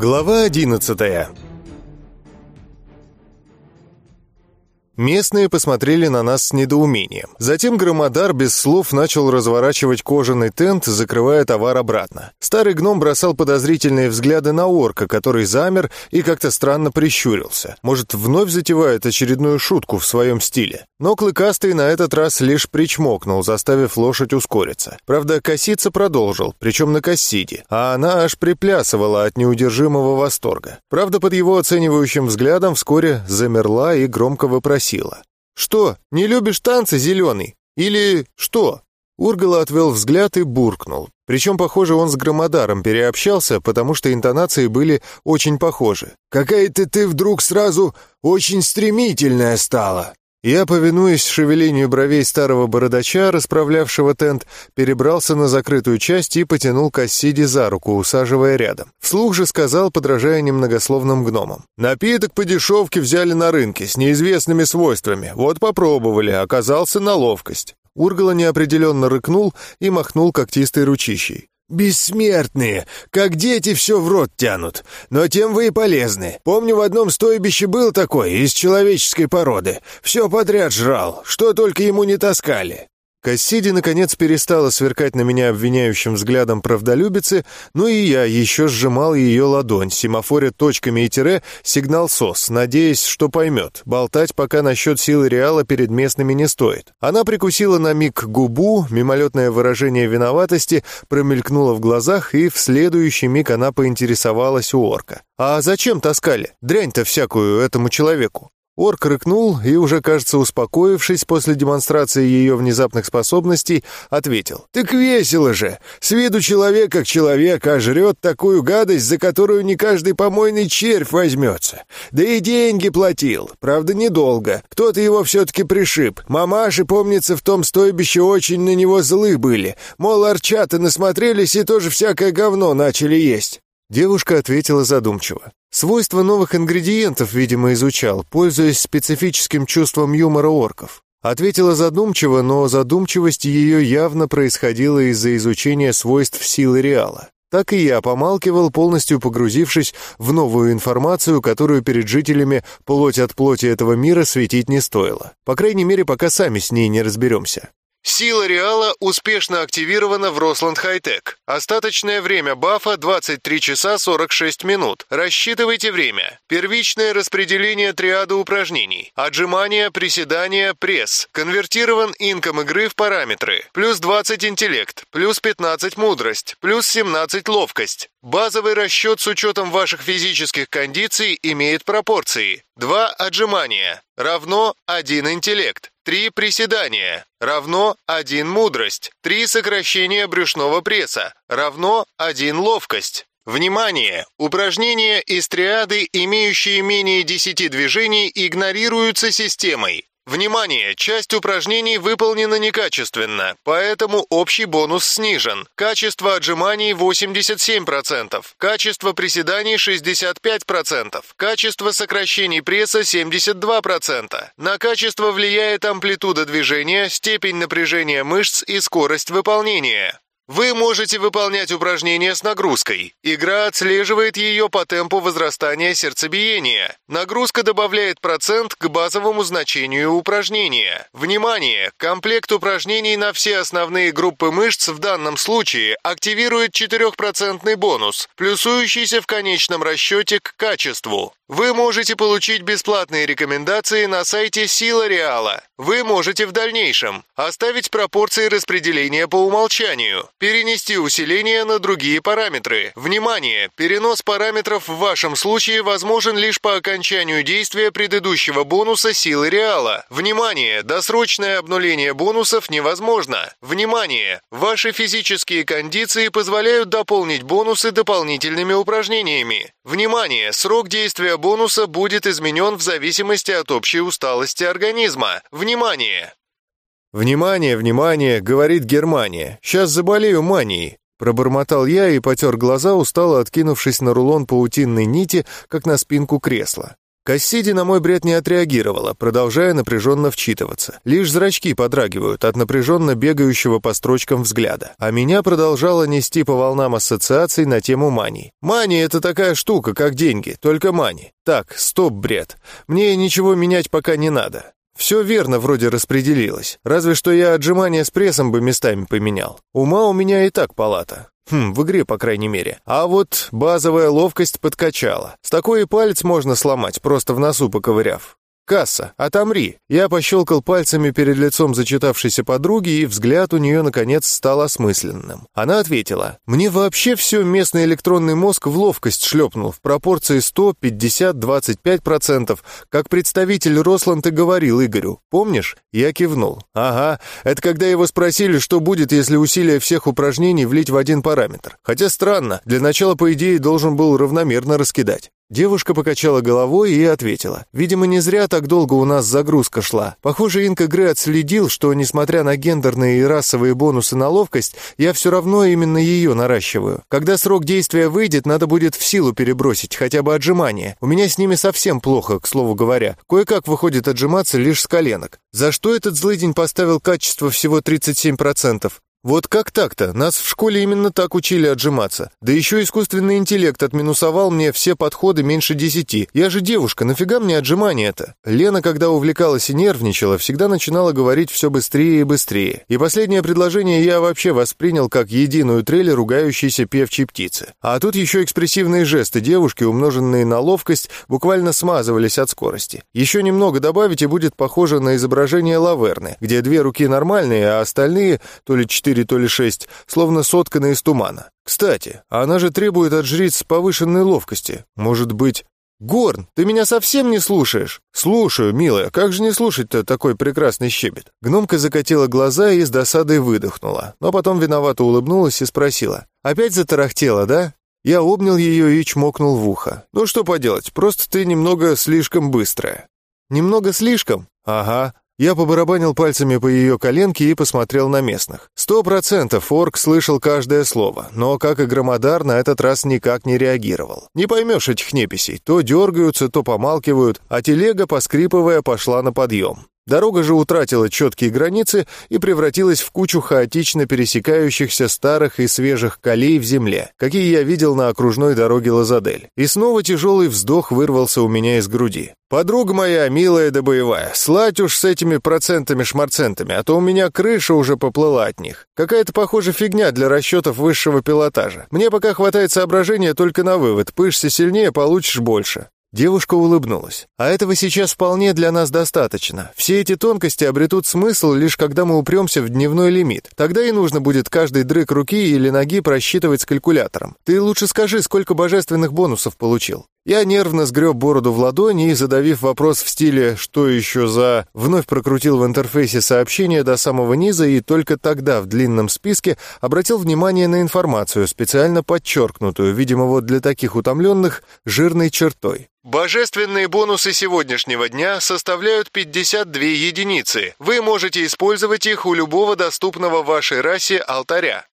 Глава одиннадцатая Местные посмотрели на нас с недоумением. Затем Громодар без слов начал разворачивать кожаный тент, закрывая товар обратно. Старый гном бросал подозрительные взгляды на орка, который замер и как-то странно прищурился. Может, вновь затевает очередную шутку в своем стиле. Но Клыкастый на этот раз лишь причмокнул, заставив лошадь ускориться. Правда, коситься продолжил, причем на кассиде, а она аж приплясывала от неудержимого восторга. Правда, под его оценивающим взглядом вскоре замерла и громко вопросила спросила. «Что, не любишь танцы, зеленый? Или что?» Ургала отвел взгляд и буркнул. Причем, похоже, он с Громодаром переобщался, потому что интонации были очень похожи. «Какая-то ты вдруг сразу очень стремительная стала!» Я, повинуясь шевелению бровей старого бородача, расправлявшего тент, перебрался на закрытую часть и потянул Кассиди за руку, усаживая рядом. Вслух же сказал, подражая немногословным гномам. «Напиток по дешевке взяли на рынке, с неизвестными свойствами. Вот попробовали, оказался на ловкость». Ургала неопределенно рыкнул и махнул когтистой ручищей. «Бессмертные! Как дети все в рот тянут! Но тем вы и полезны. Помню, в одном стойбище был такой, из человеческой породы. Все подряд жрал, что только ему не таскали. Кассиди, наконец, перестала сверкать на меня обвиняющим взглядом правдолюбицы, ну и я еще сжимал ее ладонь, семафоря точками и тире сигнал СОС, надеясь, что поймет. Болтать пока насчет силы Реала перед местными не стоит. Она прикусила на миг губу, мимолетное выражение виноватости промелькнуло в глазах, и в следующий миг она поинтересовалась у орка. «А зачем таскали? Дрянь-то всякую этому человеку?» Орк рыкнул и, уже, кажется, успокоившись после демонстрации ее внезапных способностей, ответил. «Так весело же! С виду человек как человек, а жрет такую гадость, за которую не каждый помойный червь возьмется. Да и деньги платил. Правда, недолго. Кто-то его все-таки пришиб. Мамаши, помнится, в том стойбище очень на него злы были. Мол, арчата насмотрелись и тоже всякое говно начали есть». Девушка ответила задумчиво. Свойства новых ингредиентов, видимо, изучал, пользуясь специфическим чувством юмора орков. Ответила задумчиво, но задумчивость ее явно происходила из-за изучения свойств силы Реала. Так и я помалкивал, полностью погрузившись в новую информацию, которую перед жителями плоть от плоти этого мира светить не стоило. По крайней мере, пока сами с ней не разберемся. Сила Реала успешно активирована в Росланд Хайтек. Остаточное время бафа 23 часа 46 минут. Рассчитывайте время. Первичное распределение триады упражнений. Отжимания, приседания, пресс. Конвертирован инком игры в параметры. Плюс 20 интеллект, плюс 15 мудрость, плюс 17 ловкость. Базовый расчет с учетом ваших физических кондиций имеет пропорции. 2 отжимания равно 1 интеллект. 3 приседания равно 1 мудрость. 3 сокращения брюшного пресса равно 1 ловкость. Внимание! Упражнения из триады, имеющие менее 10 движений, игнорируются системой. Внимание! Часть упражнений выполнена некачественно, поэтому общий бонус снижен. Качество отжиманий 87%, качество приседаний 65%, качество сокращений пресса 72%. На качество влияет амплитуда движения, степень напряжения мышц и скорость выполнения. Вы можете выполнять упражнения с нагрузкой. Игра отслеживает ее по темпу возрастания сердцебиения. Нагрузка добавляет процент к базовому значению упражнения. Внимание! Комплект упражнений на все основные группы мышц в данном случае активирует 4% бонус, плюсующийся в конечном расчете к качеству. Вы можете получить бесплатные рекомендации на сайте Сила Реала. Вы можете в дальнейшем оставить пропорции распределения по умолчанию, перенести усиление на другие параметры. Внимание! Перенос параметров в вашем случае возможен лишь по окончанию действия предыдущего бонуса Силы Реала. Внимание! Досрочное обнуление бонусов невозможно. Внимание! Ваши физические кондиции позволяют дополнить бонусы дополнительными упражнениями. Внимание! Срок действия бонуса будет изменен в зависимости от общей усталости организма. Внимание! «Внимание, внимание!» — говорит Германия. «Сейчас заболею манией!» Пробормотал я и потер глаза, устало откинувшись на рулон паутинной нити, как на спинку кресла. Кассиди на мой бред не отреагировала, продолжая напряженно вчитываться. Лишь зрачки подрагивают от напряженно бегающего по строчкам взгляда. А меня продолжало нести по волнам ассоциаций на тему мани. Мани — это такая штука, как деньги, только мани. Так, стоп, бред. Мне ничего менять пока не надо. Все верно вроде распределилось. Разве что я отжимания с прессом бы местами поменял. Ума у меня и так палата. Хм, в игре, по крайней мере. А вот базовая ловкость подкачала. С такой и палец можно сломать, просто в носу поковыряв. «Касса, отомри!» Я пощелкал пальцами перед лицом зачитавшейся подруги, и взгляд у нее, наконец, стал осмысленным. Она ответила, «Мне вообще все местный электронный мозг в ловкость шлепнул в пропорции 100, 50, 25%, как представитель Росланд и говорил Игорю. Помнишь?» Я кивнул. «Ага, это когда его спросили, что будет, если усилия всех упражнений влить в один параметр. Хотя странно, для начала, по идее, должен был равномерно раскидать». Девушка покачала головой и ответила. «Видимо, не зря так долго у нас загрузка шла. Похоже, Инка Грэ отследил, что, несмотря на гендерные и расовые бонусы на ловкость, я все равно именно ее наращиваю. Когда срок действия выйдет, надо будет в силу перебросить, хотя бы отжимания. У меня с ними совсем плохо, к слову говоря. Кое-как выходит отжиматься лишь с коленок. За что этот злыдень поставил качество всего 37%? Вот как так-то? Нас в школе именно так учили отжиматься. Да еще искусственный интеллект отминусовал мне все подходы меньше десяти. Я же девушка, нафига мне отжимание это? Лена, когда увлекалась и нервничала, всегда начинала говорить все быстрее и быстрее. И последнее предложение я вообще воспринял как единую трель ругающейся певчей птицы. А тут еще экспрессивные жесты девушки, умноженные на ловкость, буквально смазывались от скорости. Еще немного добавить и будет похоже на изображение Лаверны, где две руки нормальные, а остальные, то ли четыре четыре, то ли шесть, словно сотканы из тумана. Кстати, она же требует от жриц повышенной ловкости. Может быть... «Горн, ты меня совсем не слушаешь?» «Слушаю, милая, как же не слушать-то такой прекрасный щебет?» Гномка закатила глаза и с досадой выдохнула, но потом виновато улыбнулась и спросила. «Опять затарахтела, да?» Я обнял ее и чмокнул в ухо. «Ну что поделать, просто ты немного слишком быстрая». «Немного слишком?» «Ага, я побарабанил пальцами по ее коленке и посмотрел на местных. Сто процентов орк слышал каждое слово, но, как и Громодар, на этот раз никак не реагировал. Не поймешь этих неписей, то дергаются, то помалкивают, а телега, поскрипывая, пошла на подъем. Дорога же утратила четкие границы и превратилась в кучу хаотично пересекающихся старых и свежих колей в земле, какие я видел на окружной дороге Лазадель. И снова тяжелый вздох вырвался у меня из груди. «Подруга моя, милая да боевая, слать уж с этими процентами-шмарцентами, а то у меня крыша уже поплыла от них. Какая-то, похоже, фигня для расчетов высшего пилотажа. Мне пока хватает соображения только на вывод. Пышься сильнее, получишь больше. Девушка улыбнулась. «А этого сейчас вполне для нас достаточно. Все эти тонкости обретут смысл лишь когда мы упремся в дневной лимит. Тогда и нужно будет каждый дрык руки или ноги просчитывать с калькулятором. Ты лучше скажи, сколько божественных бонусов получил?» Я нервно сгреб бороду в ладони и, задавив вопрос в стиле «что еще за...», вновь прокрутил в интерфейсе сообщение до самого низа и только тогда в длинном списке обратил внимание на информацию, специально подчеркнутую, видимо, вот для таких утомленных, жирной чертой. Божественные бонусы сегодняшнего дня составляют 52 единицы. Вы можете использовать их у любого доступного вашей расе алтаря.